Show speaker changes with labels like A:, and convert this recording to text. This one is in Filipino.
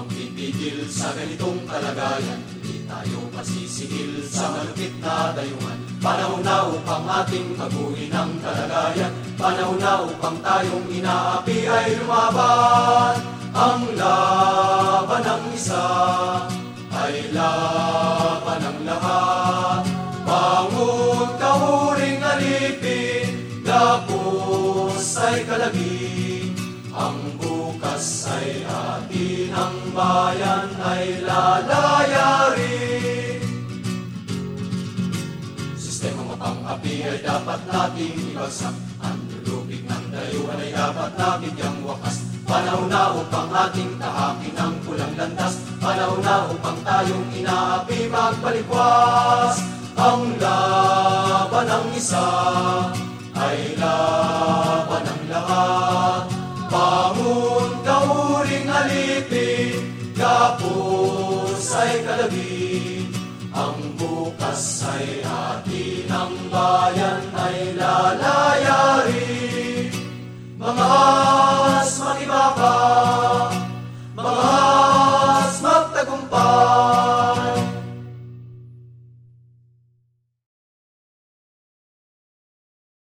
A: ang pipigil sa ganitong kalagayan? Hindi tayo pasisigil sa malupit na dayuhan. Panahon na upang ating baguhin ang kalagayan. Panahon na upang tayong inaapi ay lumaban. Ang laban ng isa ay laban ng lahat. Bangon kauring alipin, gapos ay kalagi. Ang bukas ay atin, ang bayan ay lalayarin. Sistema mapang-api ay dapat nating ibagsak. Ang lulubig ng dayuhan ay dapat na bigyang wakas. Panahon na upang ating tahakin ang pulang landas. Panahon na upang tayong inaapi magpalikwas. Ang laban ng isa ay laban ng lahat. Bangon kauring alipin, ay kalagi. Ang bukas ay atin, ang bayan ay lahat.